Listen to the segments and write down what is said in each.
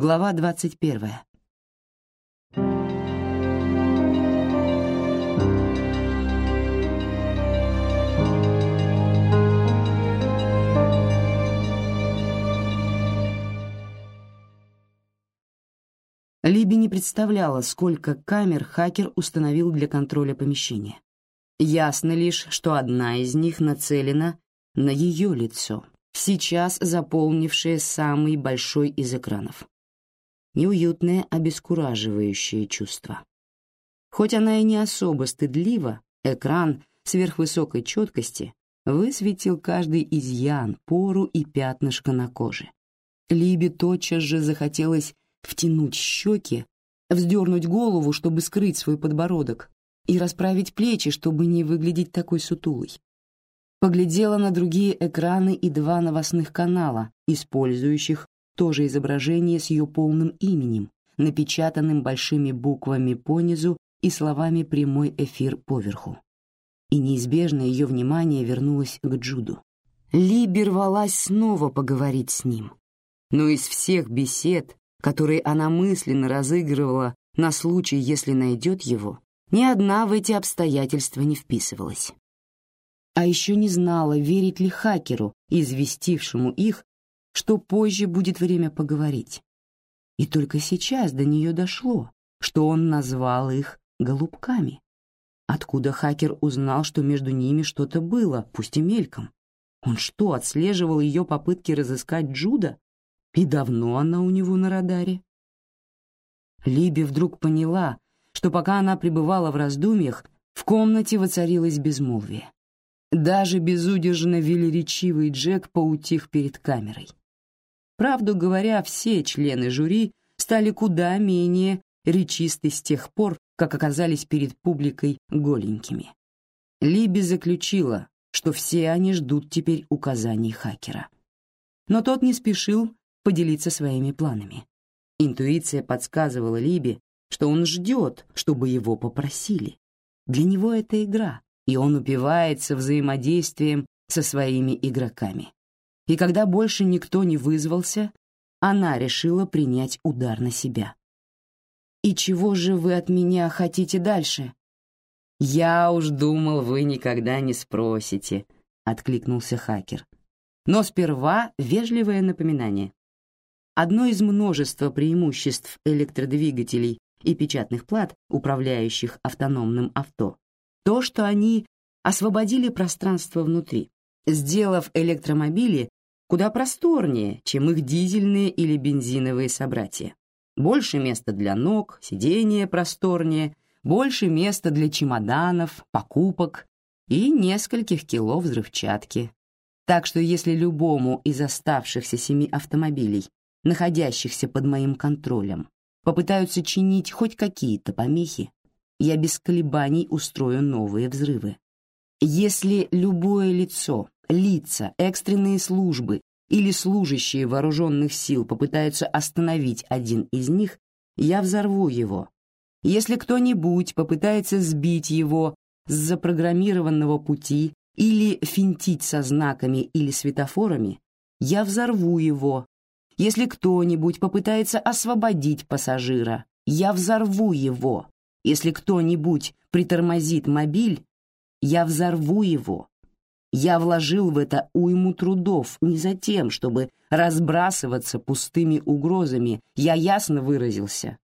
Глава двадцать первая. Либи не представляла, сколько камер хакер установил для контроля помещения. Ясно лишь, что одна из них нацелена на ее лицо, сейчас заполнившее самый большой из экранов. Неуютное, обескураживающее чувство. Хоть она и не особо стыдлива, экран сверхвысокой четкости высветил каждый изъян, пору и пятнышко на коже. Либе тотчас же захотелось втянуть щеки, вздернуть голову, чтобы скрыть свой подбородок, и расправить плечи, чтобы не выглядеть такой сутулой. Поглядела на другие экраны и два новостных канала, использующих то же изображение с ее полным именем, напечатанным большими буквами понизу и словами «прямой эфир» поверху. И неизбежно ее внимание вернулось к Джуду. Либи рвалась снова поговорить с ним. Но из всех бесед, которые она мысленно разыгрывала на случай, если найдет его, ни одна в эти обстоятельства не вписывалась. А еще не знала, верить ли хакеру, известившему их, что позже будет время поговорить. И только сейчас до нее дошло, что он назвал их голубками. Откуда хакер узнал, что между ними что-то было, пусть и мельком? Он что, отслеживал ее попытки разыскать Джуда? И давно она у него на радаре? Либи вдруг поняла, что пока она пребывала в раздумьях, в комнате воцарилось безмолвие. Даже безудержно велеречивый Джек поутих перед камерой. Правду говоря, все члены жюри стали куда менее речисты с тех пор, как оказались перед публикой голенькими. Либи заключила, что все они ждут теперь указаний хакера. Но тот не спешил поделиться своими планами. Интуиция подсказывала Либе, что он ждет, чтобы его попросили. Для него это игра, и он упивается взаимодействием со своими игроками. И когда больше никто не вызвался, она решила принять удар на себя. «И чего же вы от меня хотите дальше?» «Я уж думал, вы никогда не спросите», — откликнулся хакер. «Но сперва вежливое напоминание. Одно из множества преимуществ электродвигателей и печатных плат, управляющих автономным авто, то, что они освободили пространство внутри, сделав электромобили куда просторнее, чем их дизельные или бензиновые собратья. Больше места для ног, сидения просторнее, больше места для чемоданов, покупок и нескольких кило взрывчатки. Так что если любому из оставшихся семи автомобилей находящихся под моим контролем, попытаются чинить хоть какие-то помехи, я без колебаний устрою новые взрывы. Если любое лицо, лица, экстренные службы или служащие вооруженных сил попытаются остановить один из них, я взорву его. Если кто-нибудь попытается сбить его с запрограммированного пути или финтить со знаками или светофорами, я взорву его если кто-нибудь попытается освободить пассажира, я взорву его. Если кто-нибудь притормозит мобиль, я взорву его. Я вложил в это уйму трудов не за тем, чтобы разбрасываться пустыми угрозами. Я ясно выразился.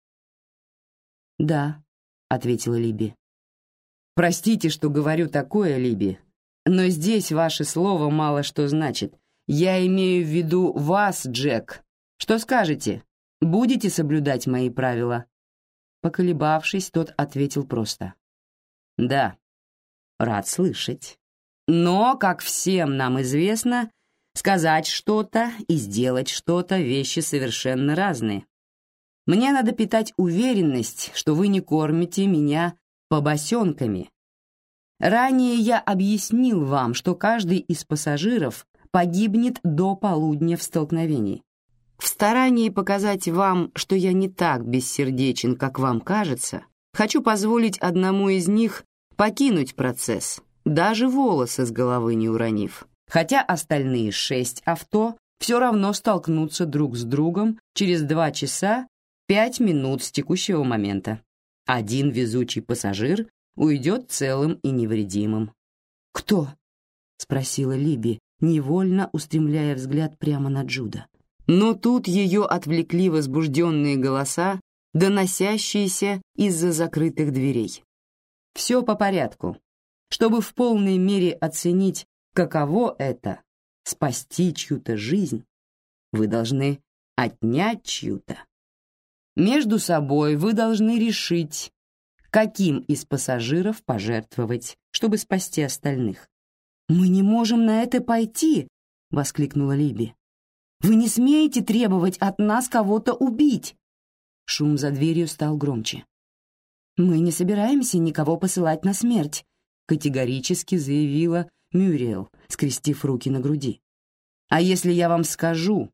«Да», — ответила Либи. «Простите, что говорю такое, Либи, но здесь ваше слово мало что значит. Я имею в виду вас, Джек. Что скажете? Будете соблюдать мои правила?» Поколебавшись, тот ответил просто. «Да, рад слышать. Но, как всем нам известно, сказать что-то и сделать что-то — вещи совершенно разные. Мне надо питать уверенность, что вы не кормите меня побосенками. Ранее я объяснил вам, что каждый из пассажиров погибнет до полудня в столкновении. В старании показать вам, что я не так бессердечен, как вам кажется, хочу позволить одному из них покинуть процесс, даже волосы с головы не уронив. Хотя остальные шесть авто все равно столкнутся друг с другом через два часа пять минут с текущего момента. Один везучий пассажир уйдет целым и невредимым. «Кто?» — спросила Либи, невольно устремляя взгляд прямо на Джуда. Но тут ее отвлекли возбужденные голоса, доносящиеся из-за закрытых дверей. Все по порядку. Чтобы в полной мере оценить, каково это — спасти чью-то жизнь, вы должны отнять чью-то. Между собой вы должны решить, каким из пассажиров пожертвовать, чтобы спасти остальных. «Мы не можем на это пойти!» — воскликнула Либи. «Вы не смеете требовать от нас кого-то убить!» Шум за дверью стал громче. «Мы не собираемся никого посылать на смерть», — категорически заявила Мюриэл, скрестив руки на груди. «А если я вам скажу,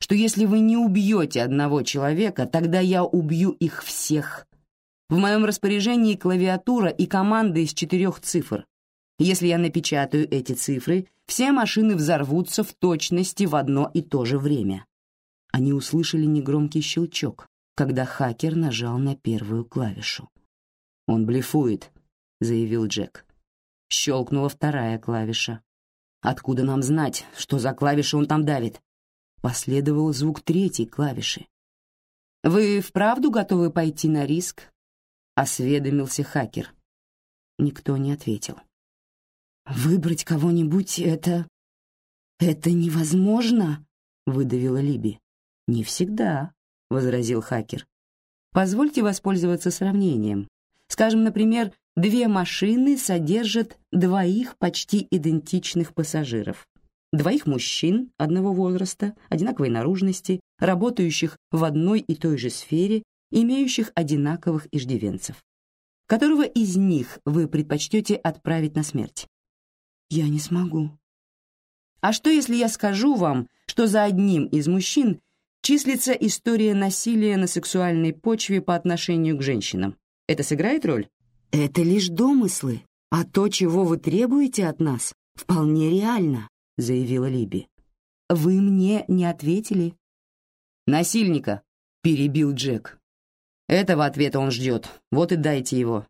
что если вы не убьете одного человека, тогда я убью их всех. В моем распоряжении клавиатура и команда из четырех цифр. Если я напечатаю эти цифры, все машины взорвутся в точности в одно и то же время». Они услышали негромкий щелчок, когда хакер нажал на первую клавишу. «Он блефует», — заявил Джек. Щелкнула вторая клавиша. «Откуда нам знать, что за клавиши он там давит?» Последовал звук третьей клавиши. «Вы вправду готовы пойти на риск?» — осведомился хакер. Никто не ответил. «Выбрать кого-нибудь — это... это невозможно», — выдавила Либи. «Не всегда», — возразил хакер. «Позвольте воспользоваться сравнением. Скажем, например, две машины содержат двоих почти идентичных пассажиров. Двоих мужчин одного возраста, одинаковой наружности, работающих в одной и той же сфере, имеющих одинаковых иждивенцев. Которого из них вы предпочтете отправить на смерть? Я не смогу. А что, если я скажу вам, что за одним из мужчин числится история насилия на сексуальной почве по отношению к женщинам. Это сыграет роль? Это лишь домыслы, а то, чего вы требуете от нас, вполне реально, заявила Либи. Вы мне не ответили. Насильника, перебил Джек. Этого ответа он ждет. Вот и дайте его.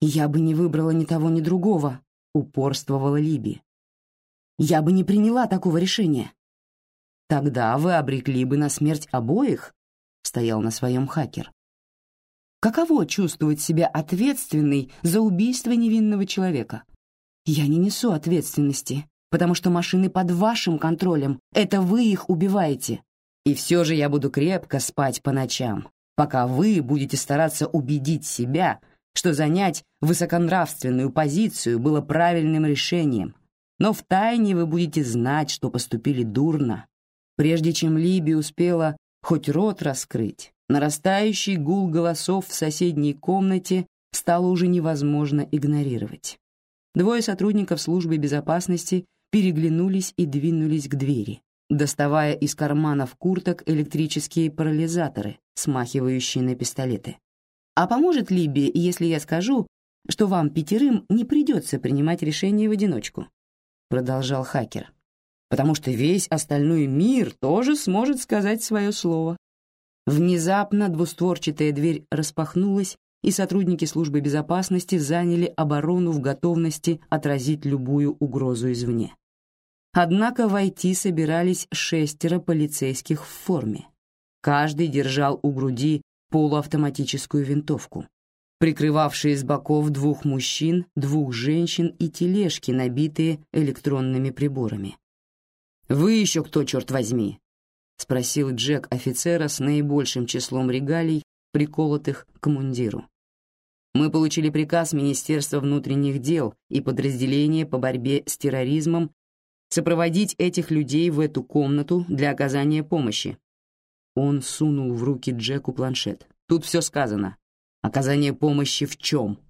Я бы не выбрала ни того, ни другого, упорствовала Либи. Я бы не приняла такого решения. Тогда вы обрекли бы на смерть обоих, стоял на своем хакер. Каково чувствовать себя ответственной за убийство невинного человека? Я не несу ответственности, потому что машины под вашим контролем. Это вы их убиваете. И все же я буду крепко спать по ночам, пока вы будете стараться убедить себя, что занять высоконравственную позицию было правильным решением. Но втайне вы будете знать, что поступили дурно, Прежде чем Либи успела хоть рот раскрыть, нарастающий гул голосов в соседней комнате стало уже невозможно игнорировать. Двое сотрудников службы безопасности переглянулись и двинулись к двери, доставая из карманов курток электрические парализаторы, смахивающие на пистолеты. «А поможет Либи, если я скажу, что вам пятерым не придется принимать решение в одиночку?» Продолжал хакер потому что весь остальной мир тоже сможет сказать свое слово. Внезапно двустворчатая дверь распахнулась, и сотрудники службы безопасности заняли оборону в готовности отразить любую угрозу извне. Однако войти собирались шестеро полицейских в форме. Каждый держал у груди полуавтоматическую винтовку, прикрывавшие с боков двух мужчин, двух женщин и тележки, набитые электронными приборами. «Вы еще кто, черт возьми?» — спросил Джек офицера с наибольшим числом регалий, приколотых к мундиру. «Мы получили приказ Министерства внутренних дел и подразделения по борьбе с терроризмом сопроводить этих людей в эту комнату для оказания помощи». Он сунул в руки Джеку планшет. «Тут все сказано. Оказание помощи в чем?»